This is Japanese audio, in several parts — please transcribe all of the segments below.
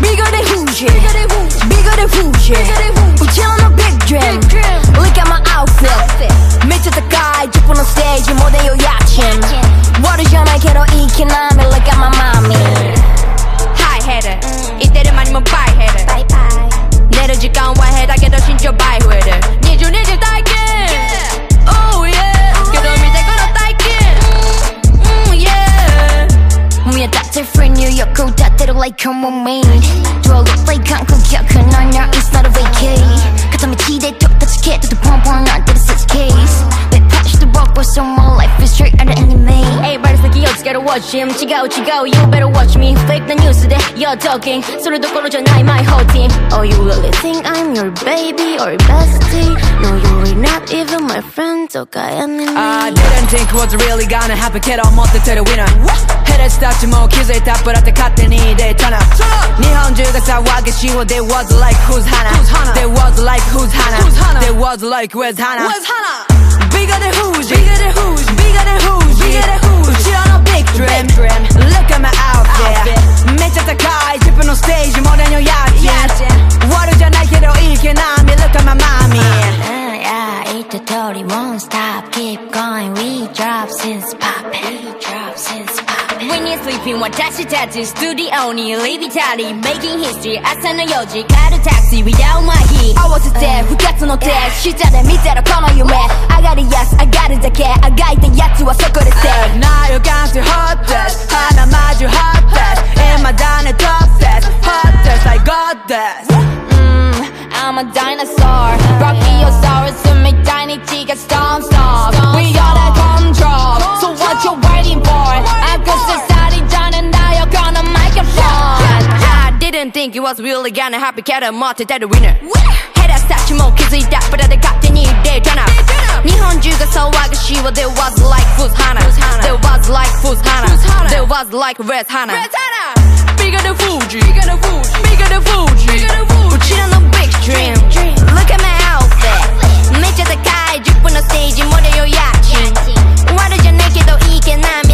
Bigger than Hoosier. Bigger than Hoosier. Bigger than Hoosier. We killin' a big dream. Look at my outfit. 밑에高い10分のステージモデル家賃悪じゃないけどいい気なみ Look at my mommy High header 言ってる間にもバイヘッド寝る時間はヘだけど身長倍増える2020代 me a doctor friend New York go dad대로 like come on me. Do I look like I'm cool yeah cause no it's not a vacay 같으면 the 똑같이 on, I 안 a six case. てる suitcase They push the rock but so my life is straight out of anime エイバル先をつける watch him 違う違う You better watch me Fake なニュースで You're talking それどころじゃない my whole team Oh you really think I'm your baby or bestie No you're not even my friend とか enemy I didn't think was really gonna happen けど思っててる winner ヘレスたちも気づいたプラって勝手に出たな日本中が騒ぎしよう They was like who's Hannah They was like who's Hannah They was like where's Hannah bigger than who's, bigger than who's, bigger than who's, bigger than who's. She on a big dream. Look at my outfit. 매차 타카이, tripping on stage, more than your yacht. Yeah. 와르잖아, 걔도 이게 남이. Look at my mommy. Uh, 아, 아, 이때 31 style. When you're sleeping 私たちスタジオに Leave it early Making history 朝の4時帰るタクシー Without my heat 合わせて二つの手下で見てろこの夢上がるやつ上がるだけあがいたやつはそこで stay Now you can't see hot this 花マジ hot this 今だね top this hot this I got this I'm a dinosaur Brachiosaurus みたいに血が stomp stomp We got it was really gonna happy get a more today They got the need, they 보다 내 갑자기 입대 전압 일본주가 서와가 쉬워 There was like who's 하나 There was like who's 하나 There was like red Bigger than Fuji. Bigger than Fuji. Bigger than Fuji. 우치는 넌 big dream. Look at my outfit. 미쳐 다 가해 죽뿐 너 스테이지 모델 요약진 와르자 내게도 이게 남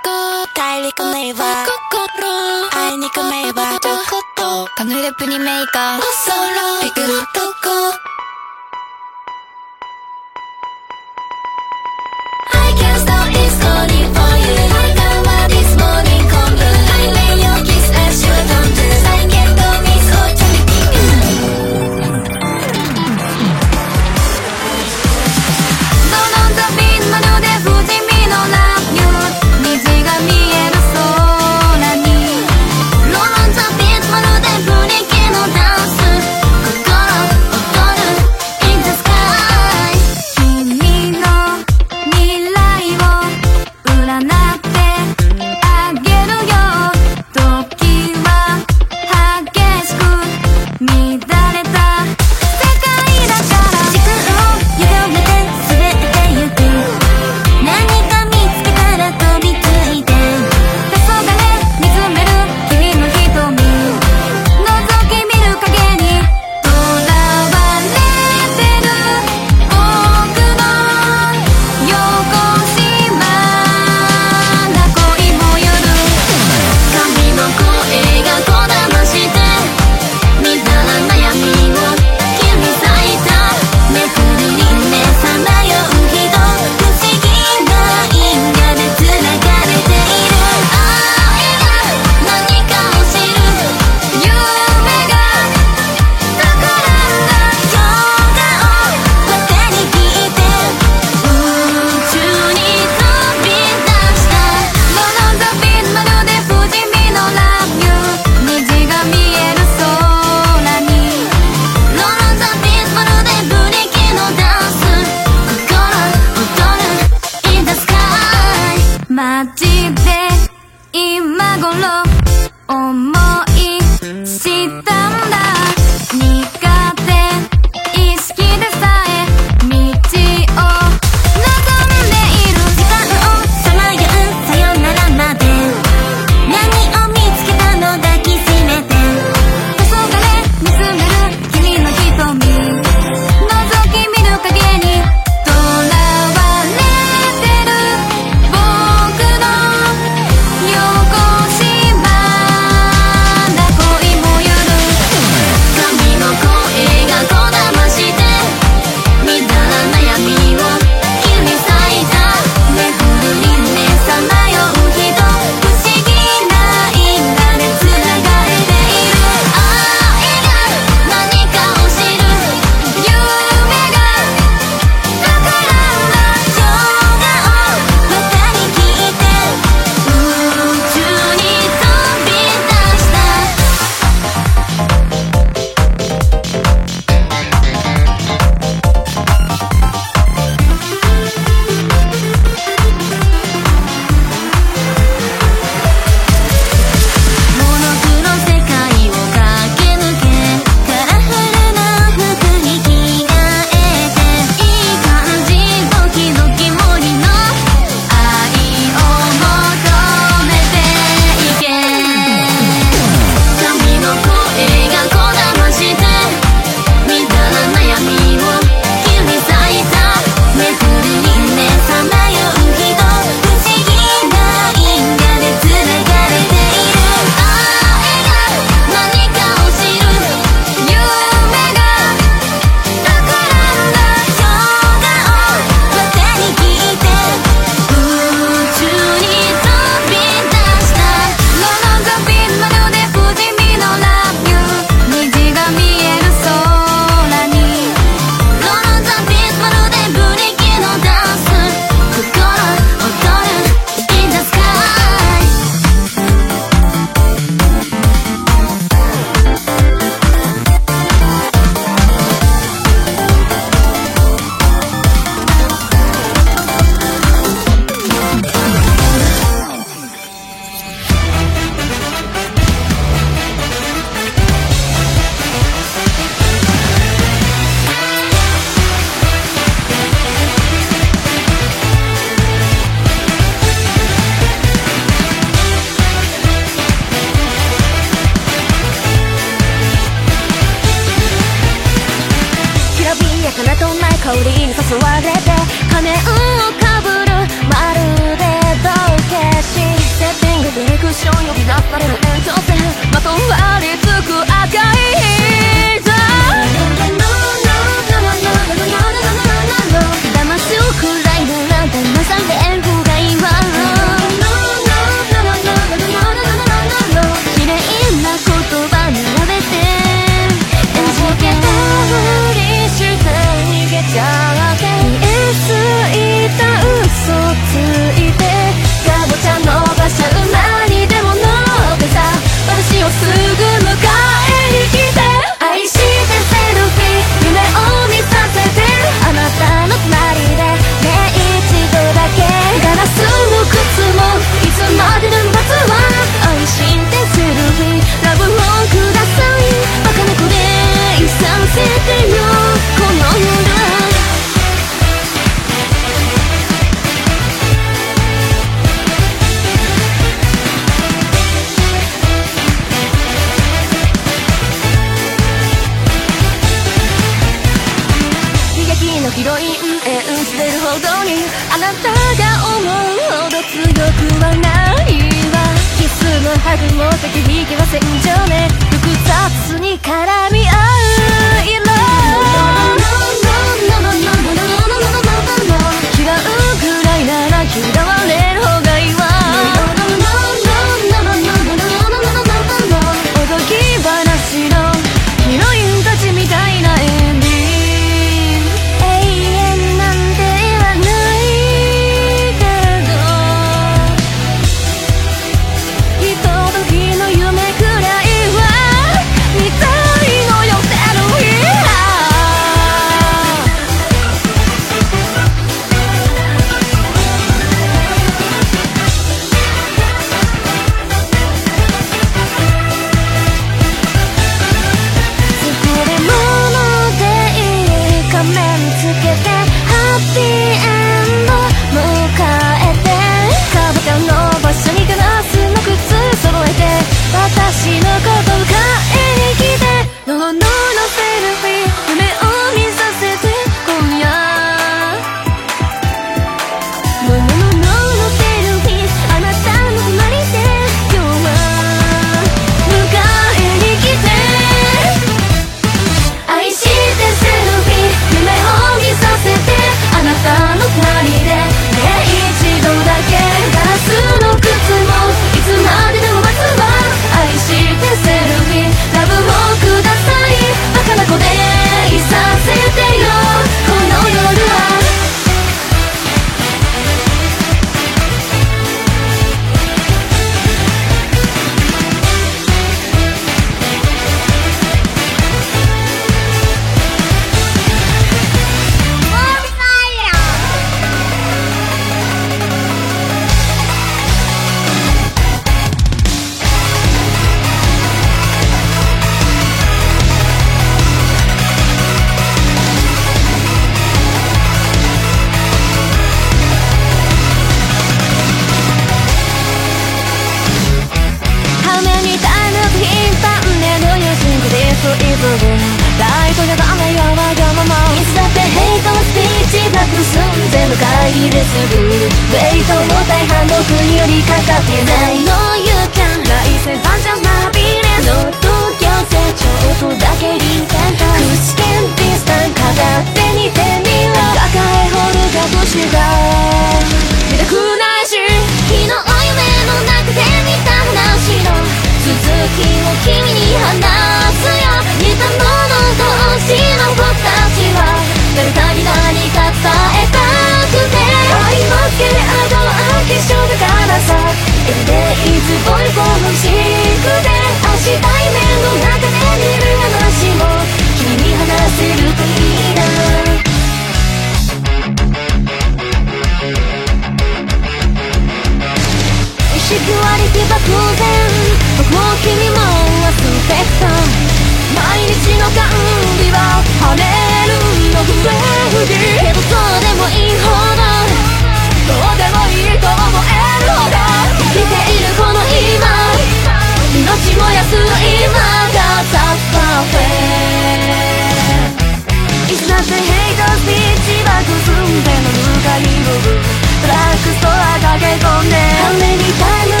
ぶブラックストア駆け込んで。アメリカの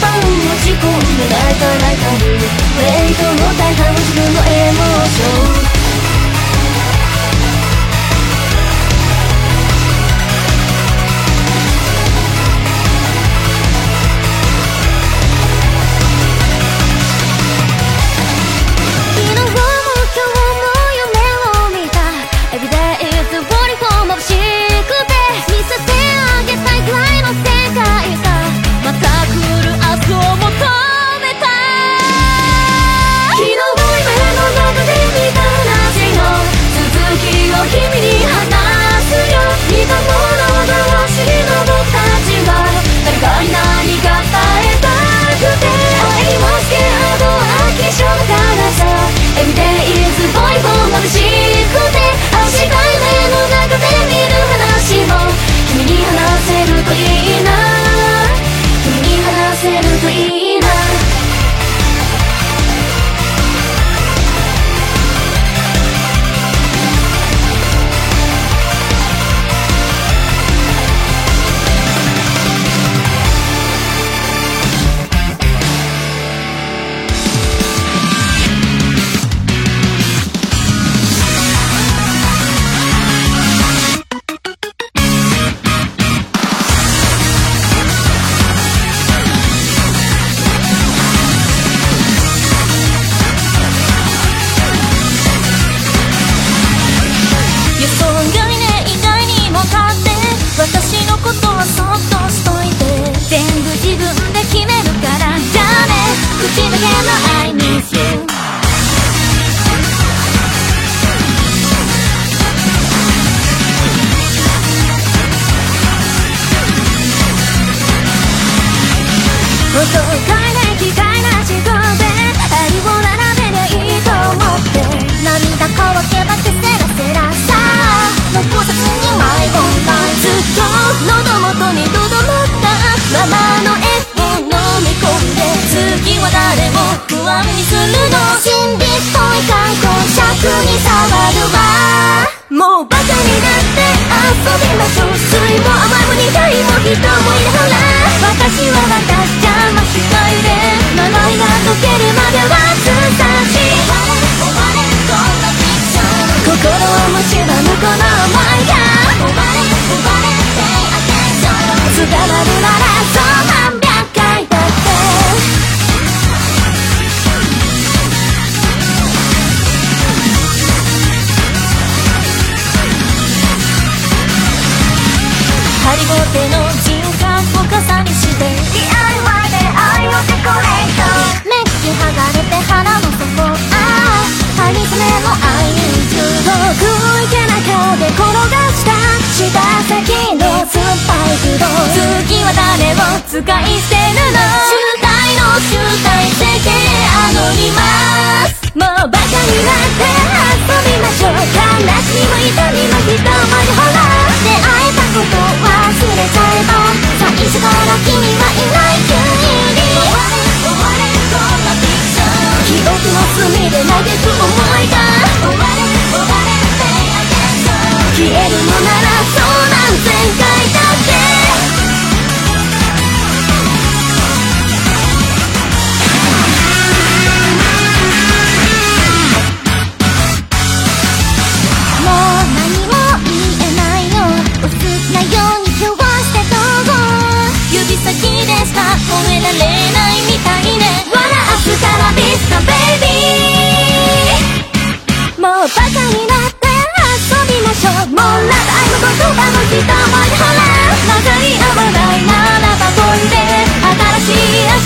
パン持ち込んで。泣いた泣かるウェイトの大半自分のエモーション。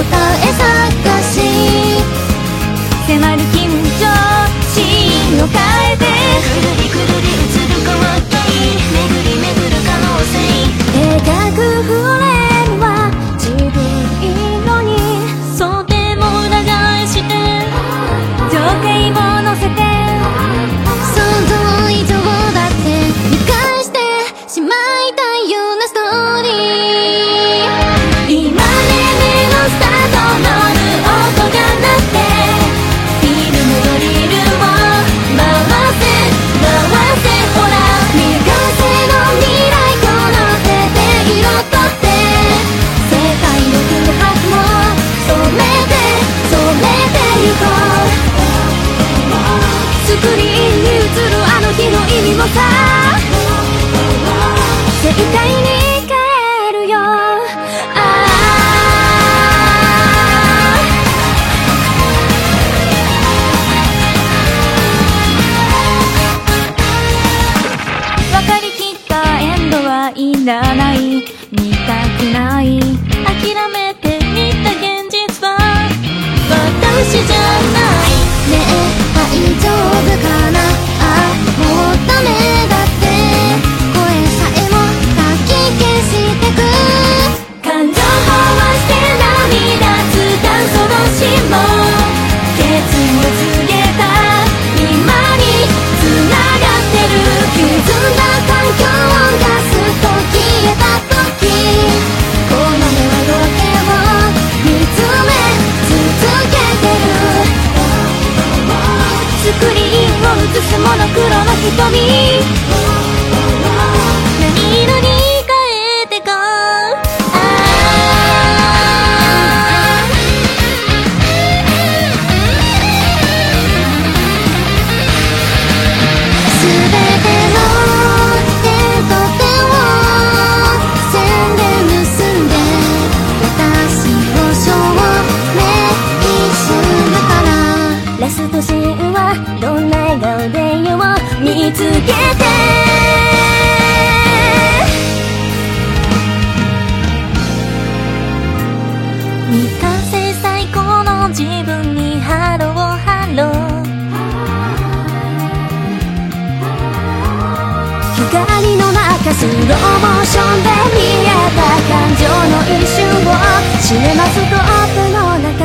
答え探し。迫る緊張シーンを変えて。くるりくるり映る変わったり巡り巡る可能性。描くフレいつもの黒の瞳情の一瞬を知れますップの中。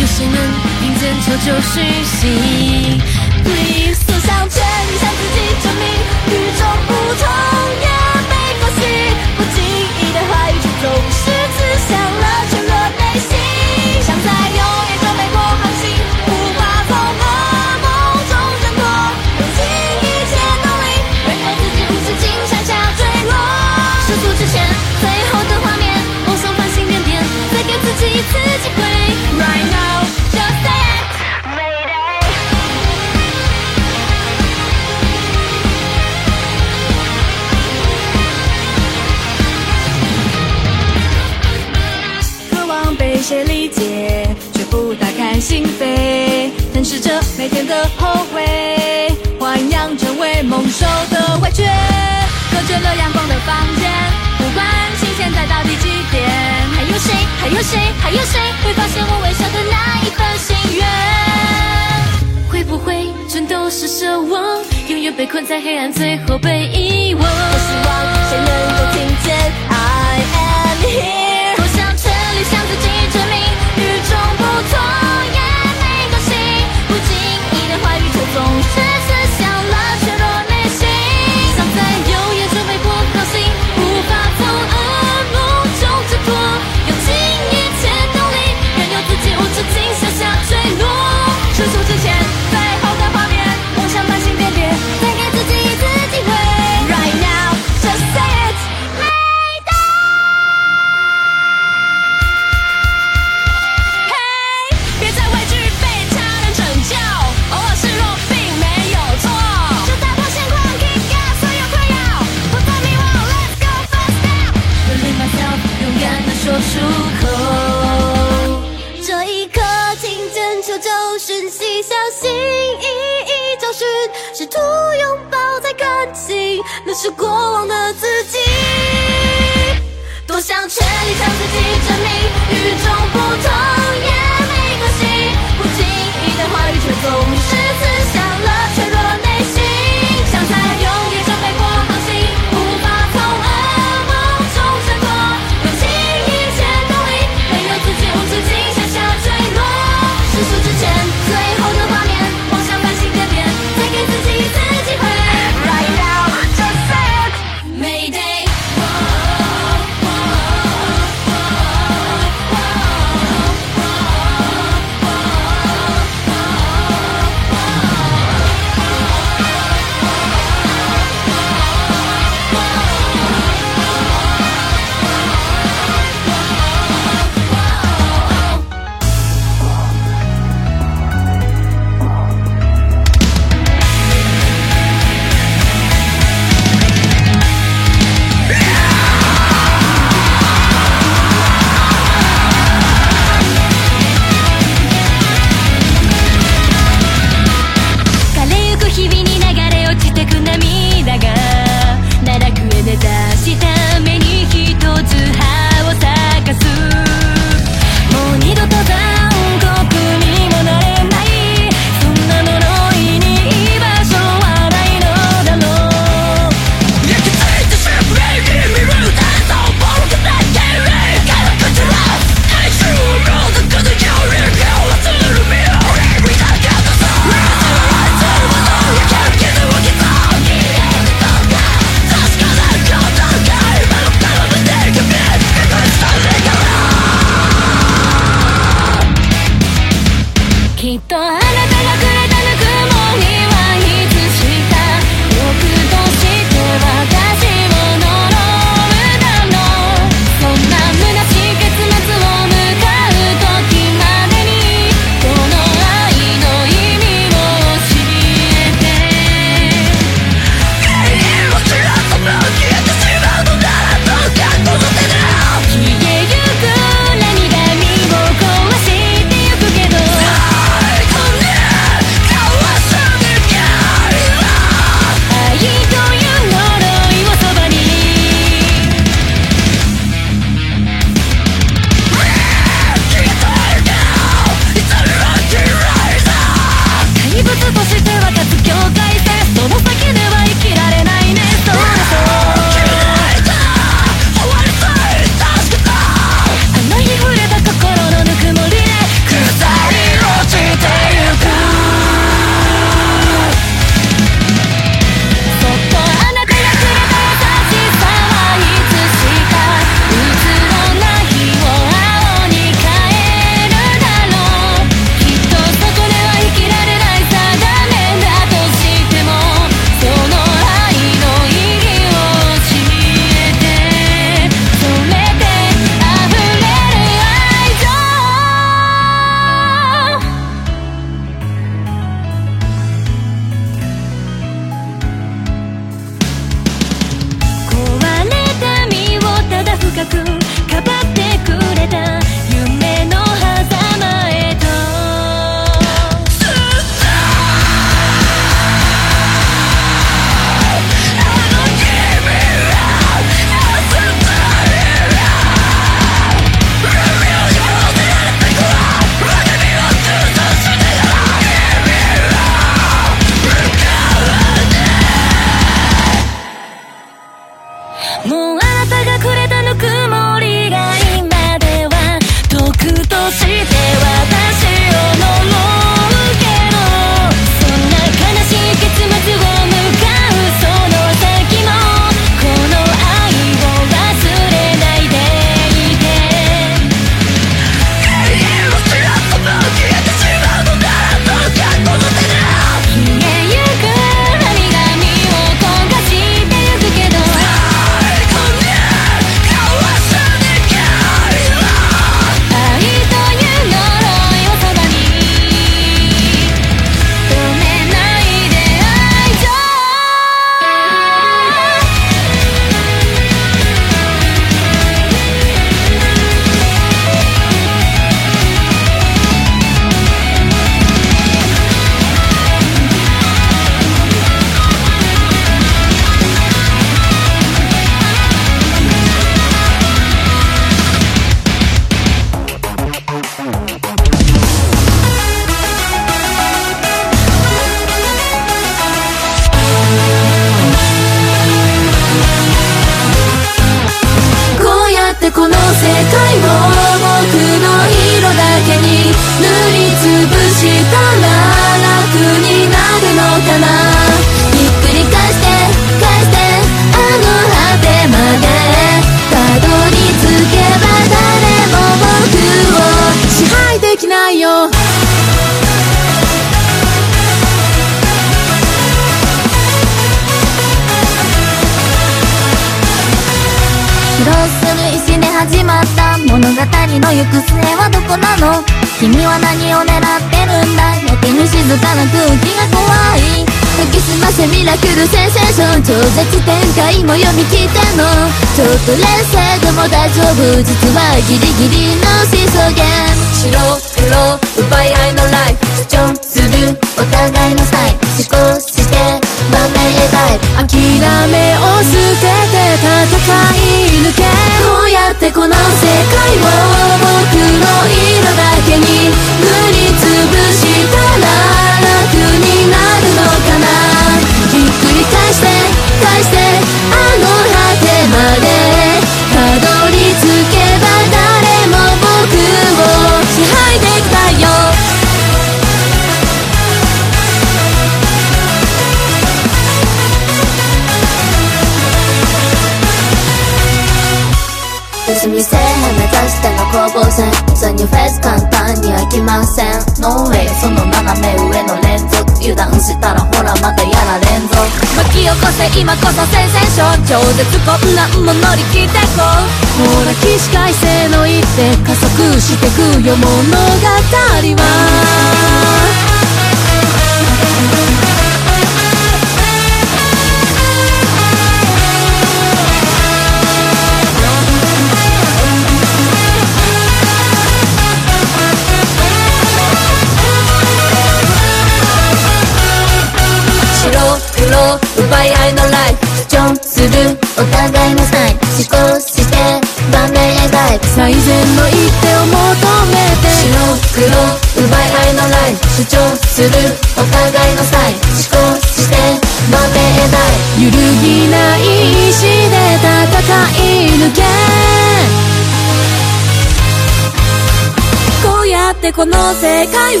ってこの世界を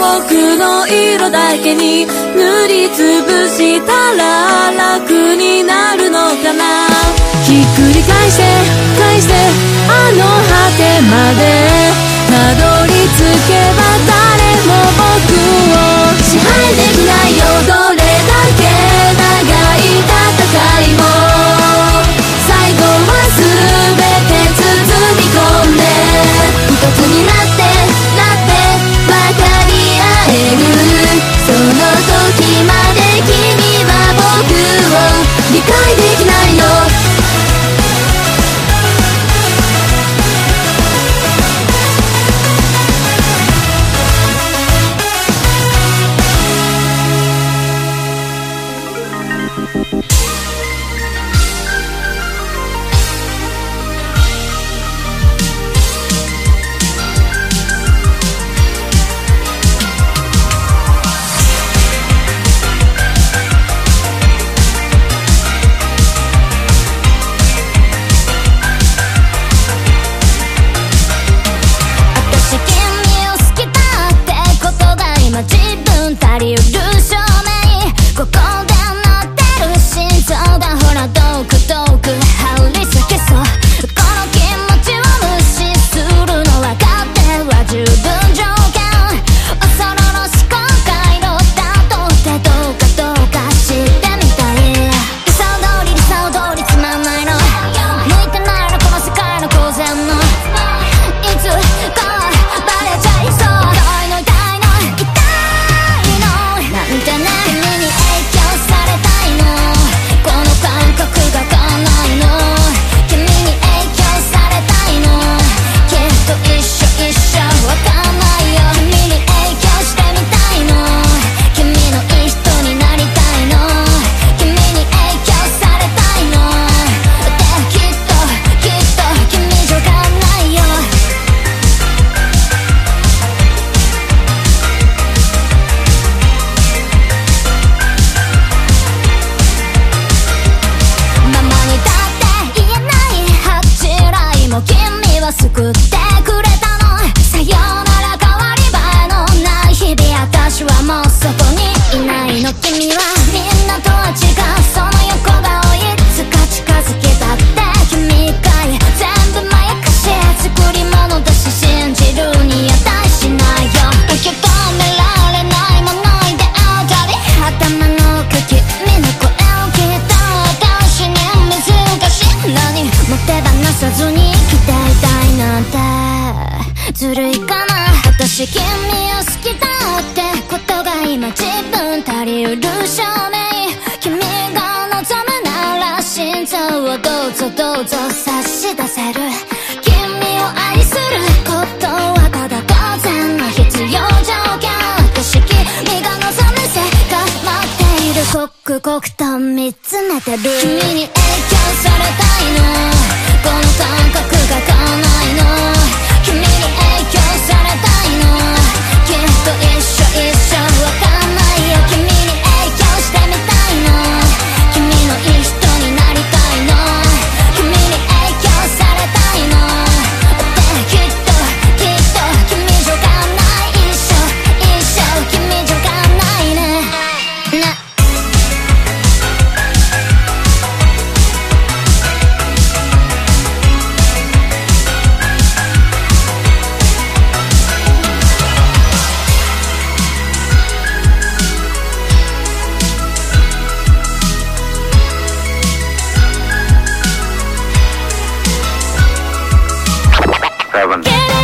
僕の色だけに塗りつぶしたら楽になるのかな。ひっくり返して返してあの果てまで。たどり着けば大 seven.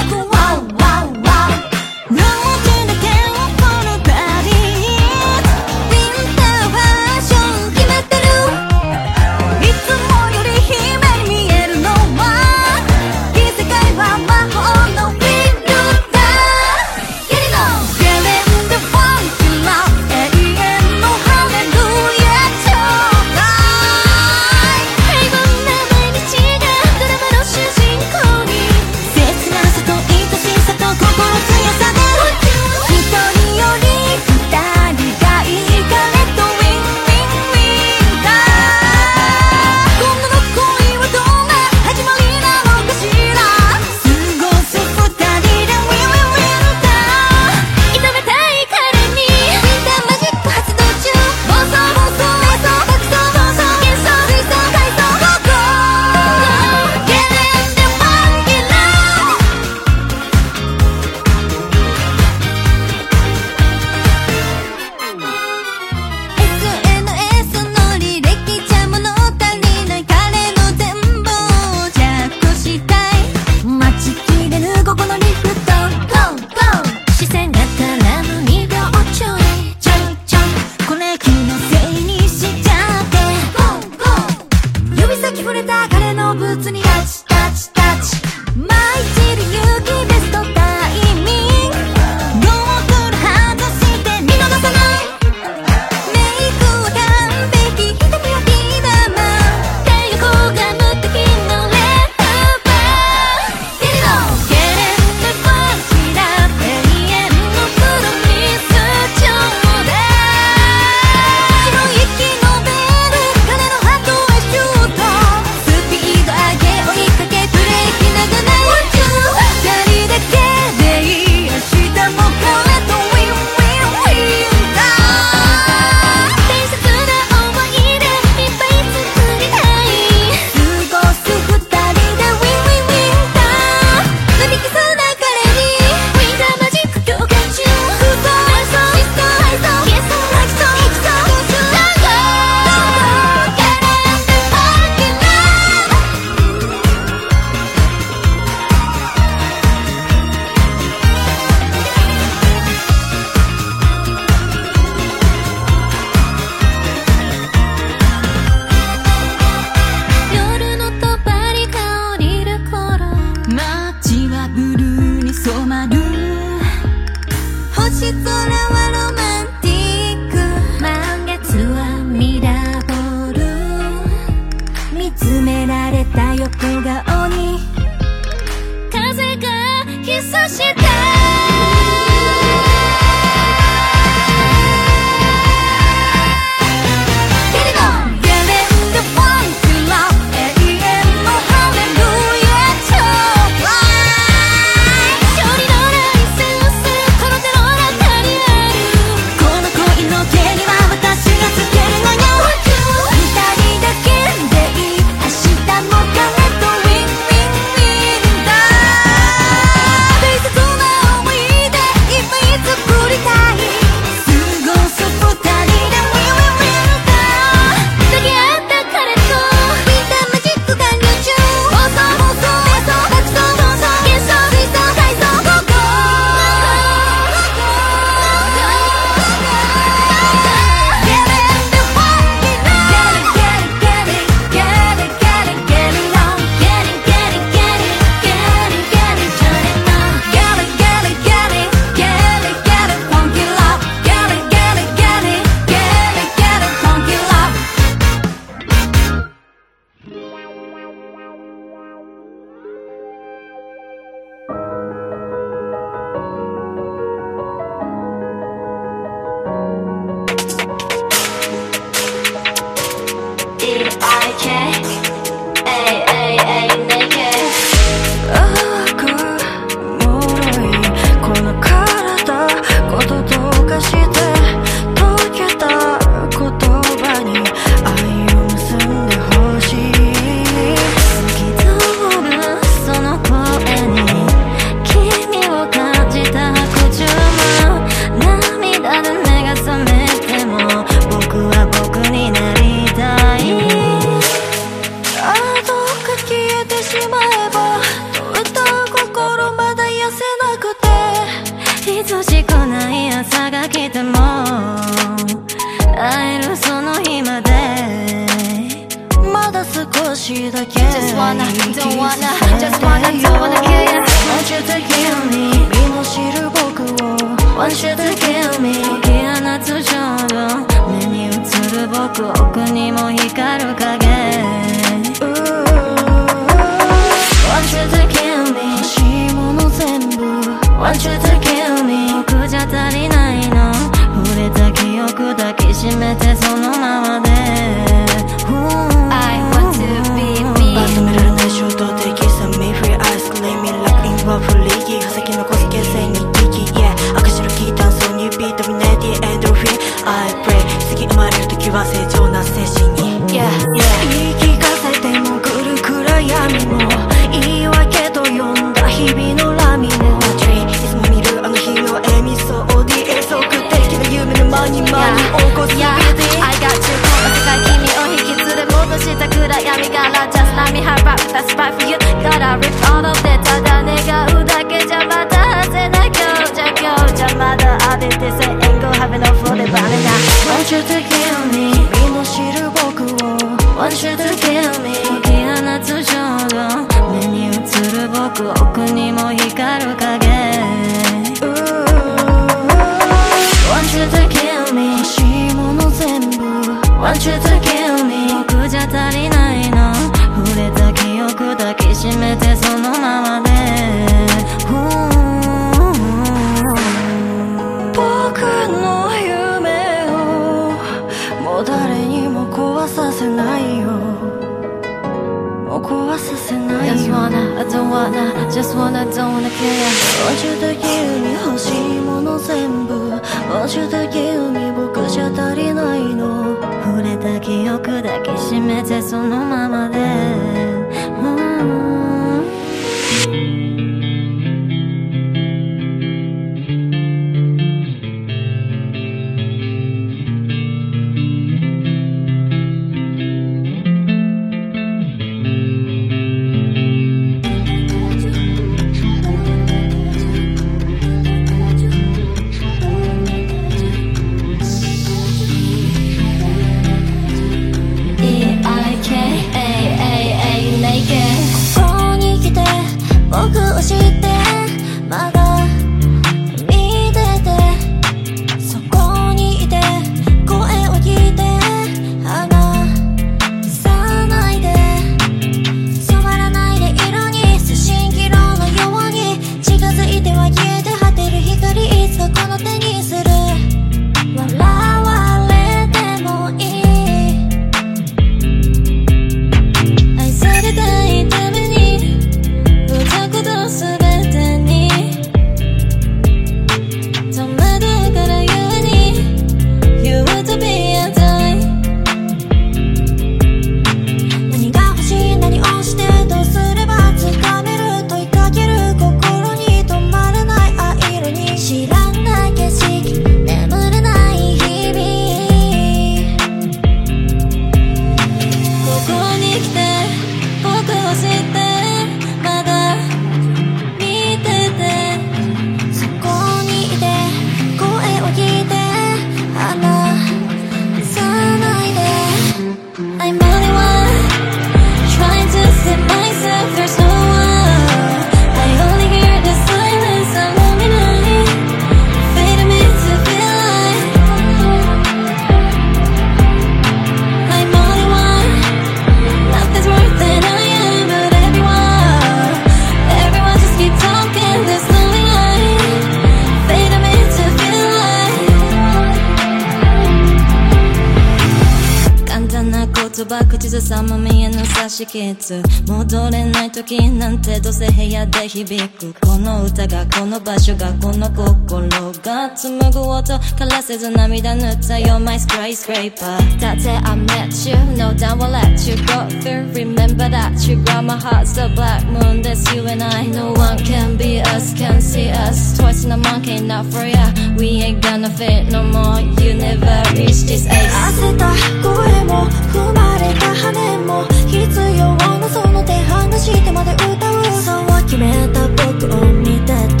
skyscraper だって I met you No doubt I'll let you go through Remember that you got my heart So black moon that's you and I No one can be us can see us Twice in a month ain't not for ya We ain't gonna fit no more You never reach this age 焦った声も踏まれた羽も必要なその手離してまで歌うそう決めた僕を見て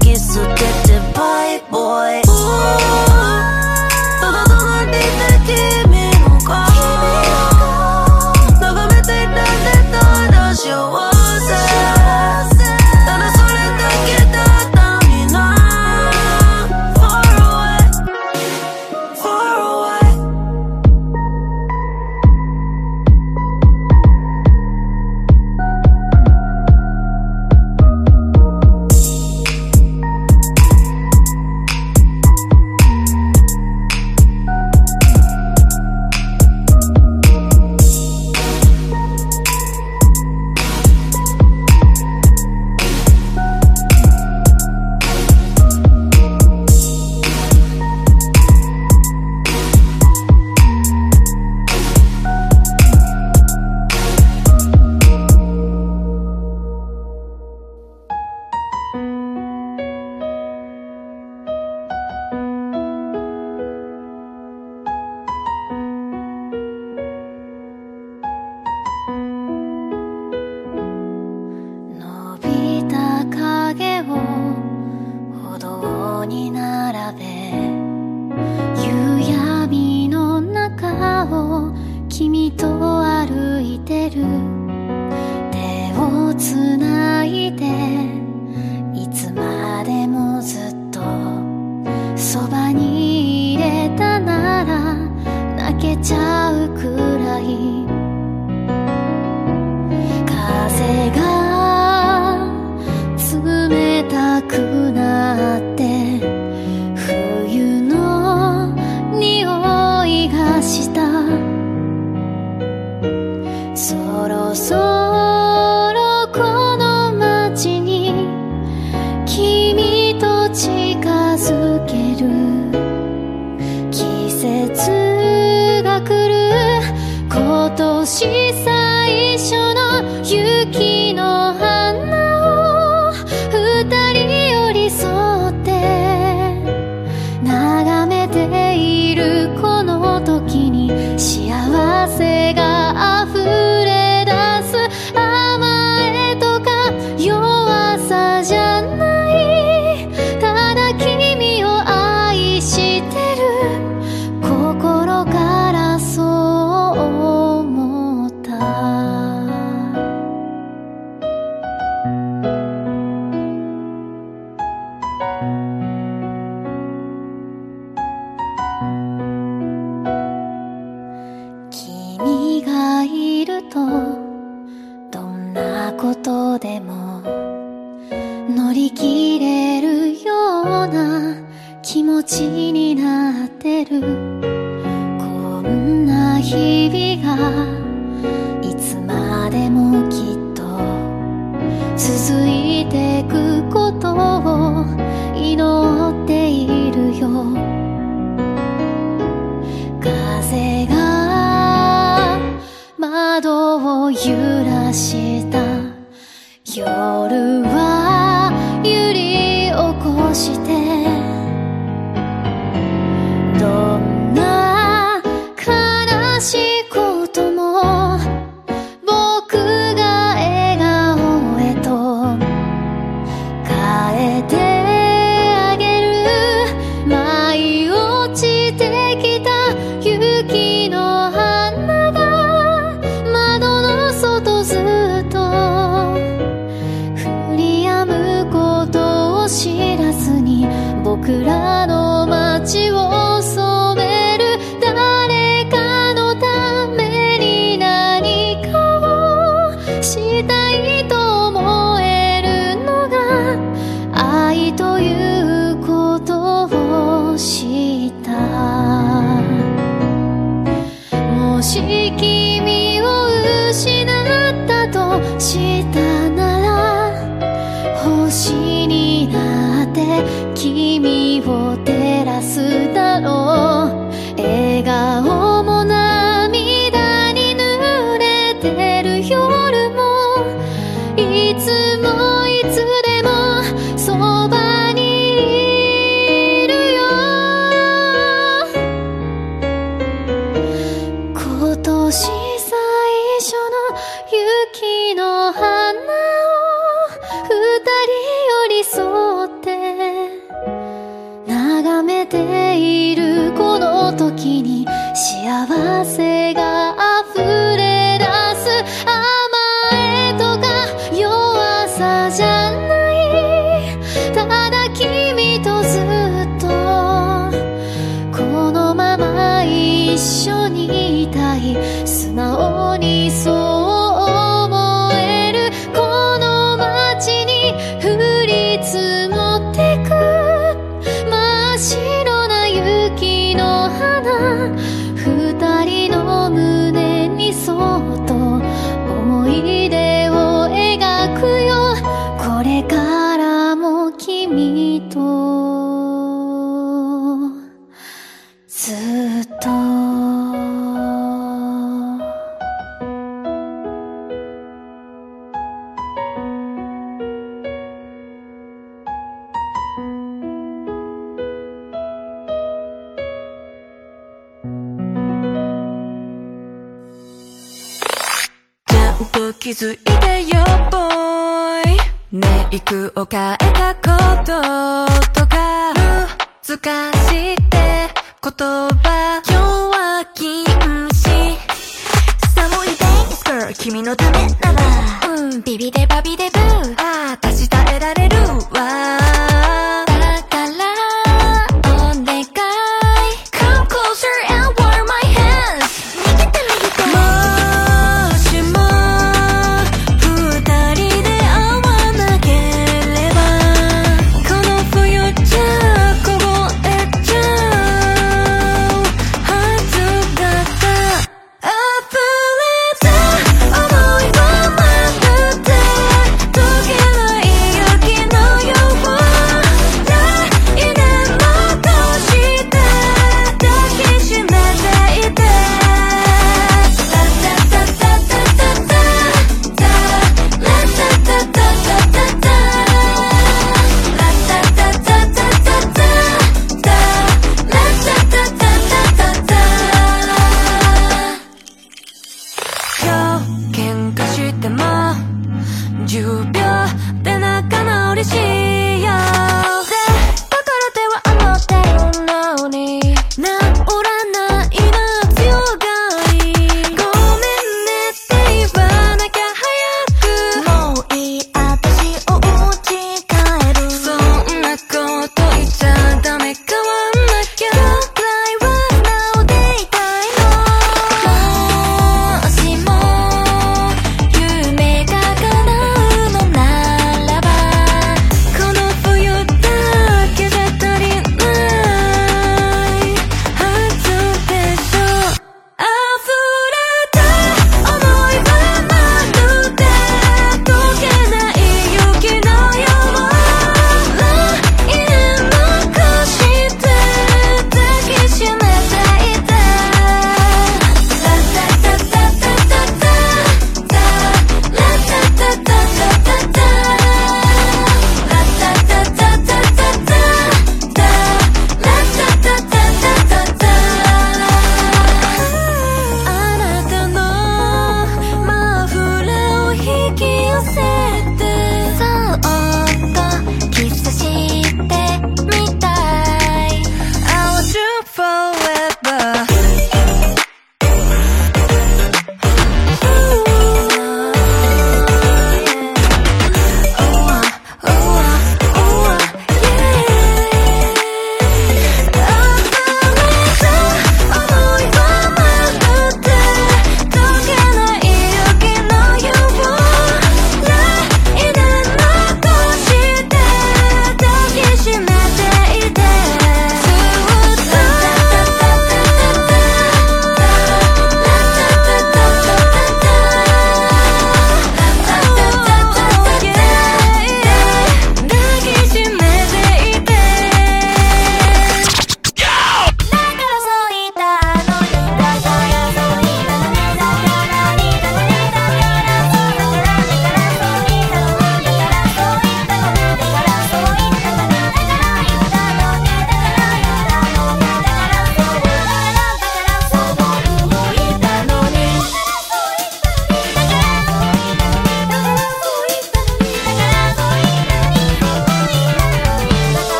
Kiss to get the bye boy. Ooh. 桜の街を boca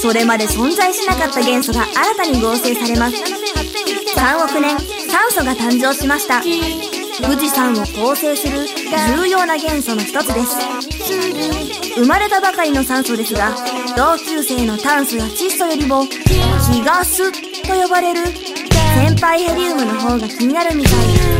それまで存在しなかった元素が新たに合成されます。3億年酸素が誕生しました。富士山を構成する重要な元素の一つです。生まれたばかりの酸素ですが同級生の炭素や窒素よりも「気ガス」と呼ばれる先輩ヘリウムの方が気になるみたい。です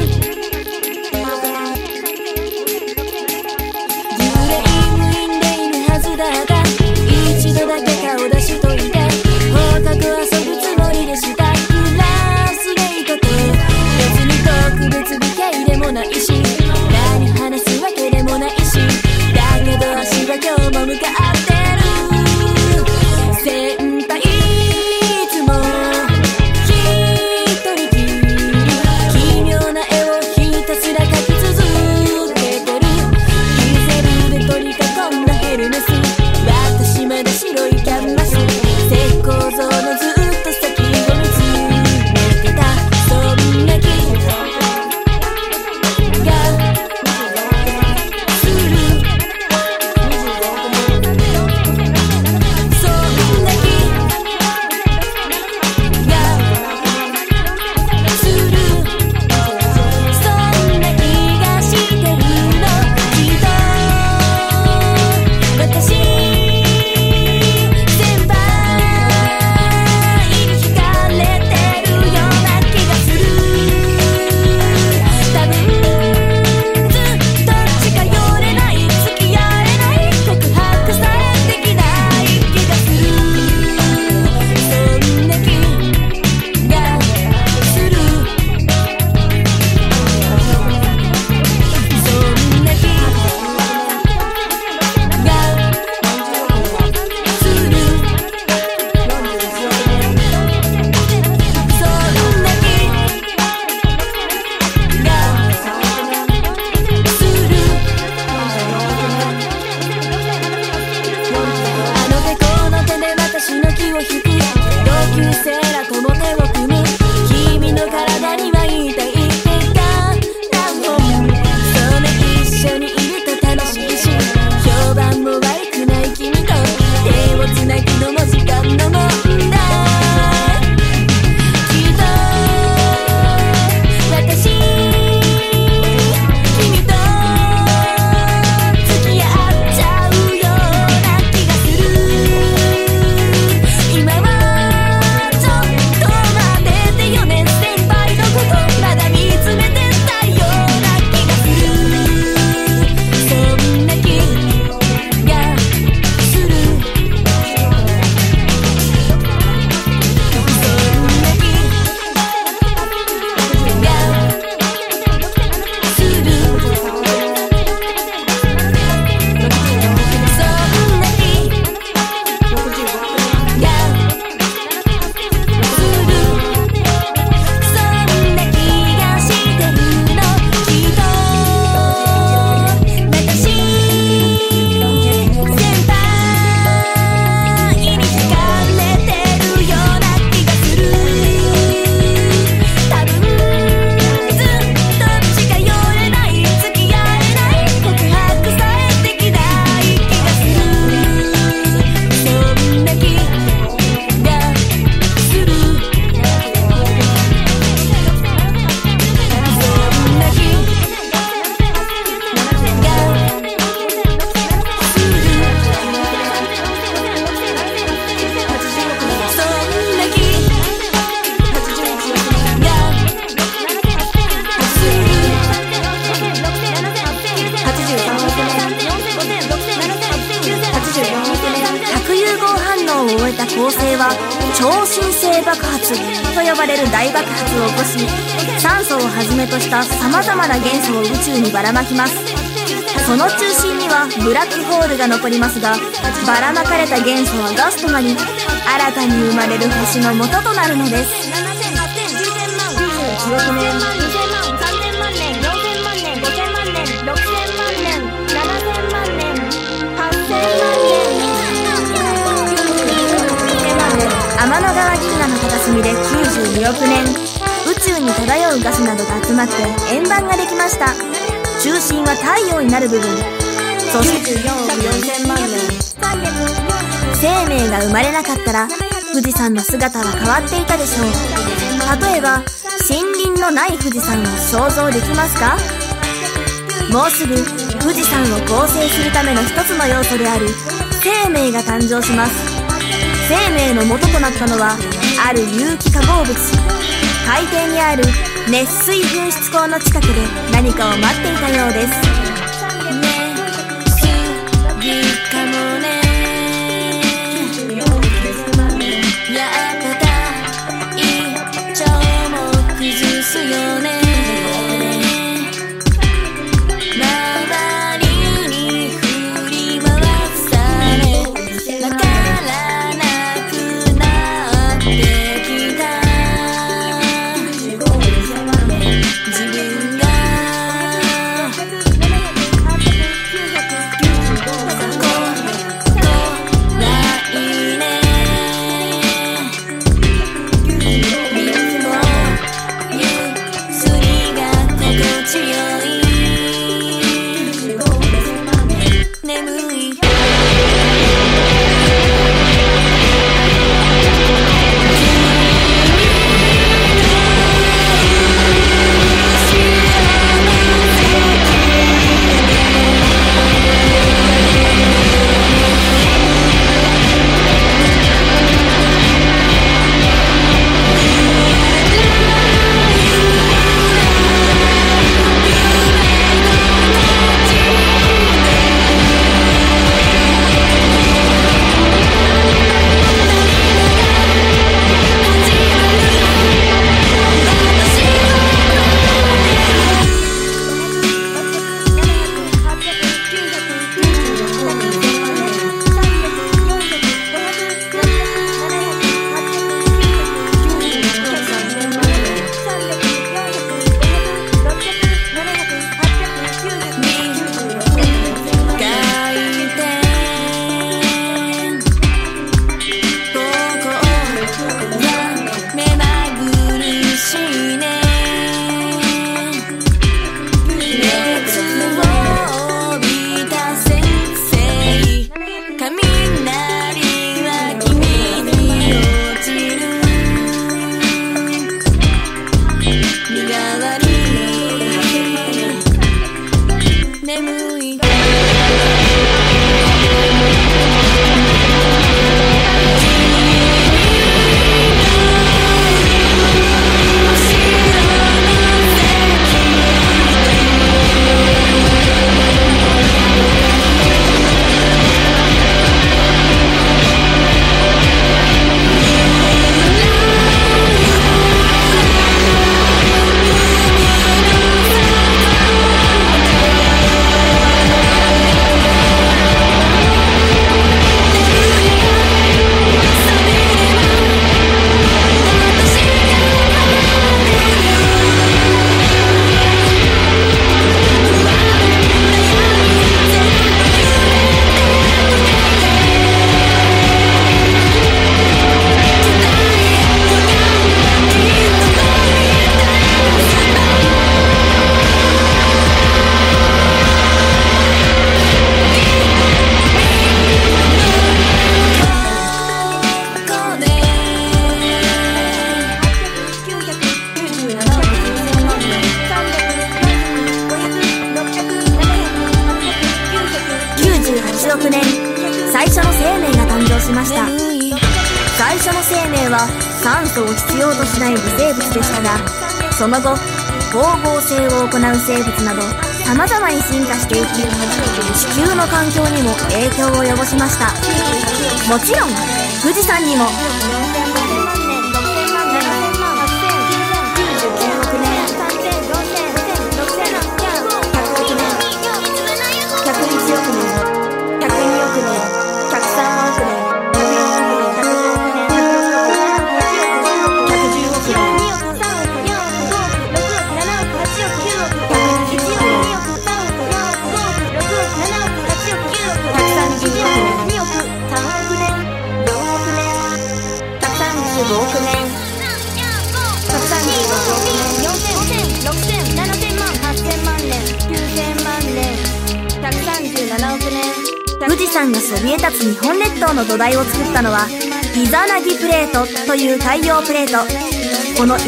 が残りますがばらまかれた元素はガスとなり新たに生まれる星の元となるのです。16年3000万年4000万年5000万年6000万年7000万年8000万年天の川銀河の片隅で92億年宇宙に漂うガスなどが集まって円盤ができました中心は太陽になる部分そして4万年生命が生まれなかったら富士山の姿は変わっていたでしょう。例えば森林のない富士山を想像できますか？もうすぐ富士山を構成するための一つの要素である生命が誕生します。生命の元となったのはある有機化合物。海底にある熱水噴出口の近くで何かを待っていたようです。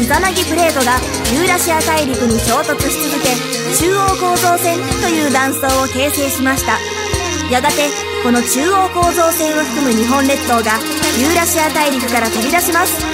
イザナギプレートがユーラシア大陸に衝突し続け中央構造線という断層を形成しました。やがてこの中央構造線を含む日本列島がユーラシア大陸から飛び出します。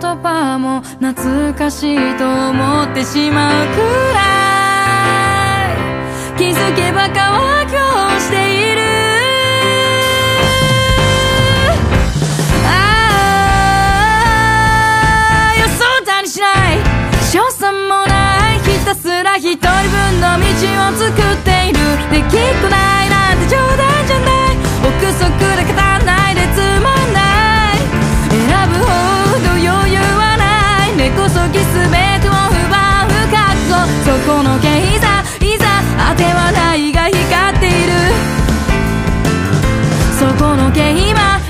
葉も懐かしいと思ってしまうくらい気づけば乾きをしているああ予想だにしない勝算もないひたすら一人分の道を作っているできっこないなんて冗談じゃない全てを奪う覚悟そこのけいざいざ当てはないが光っている。そこのけ今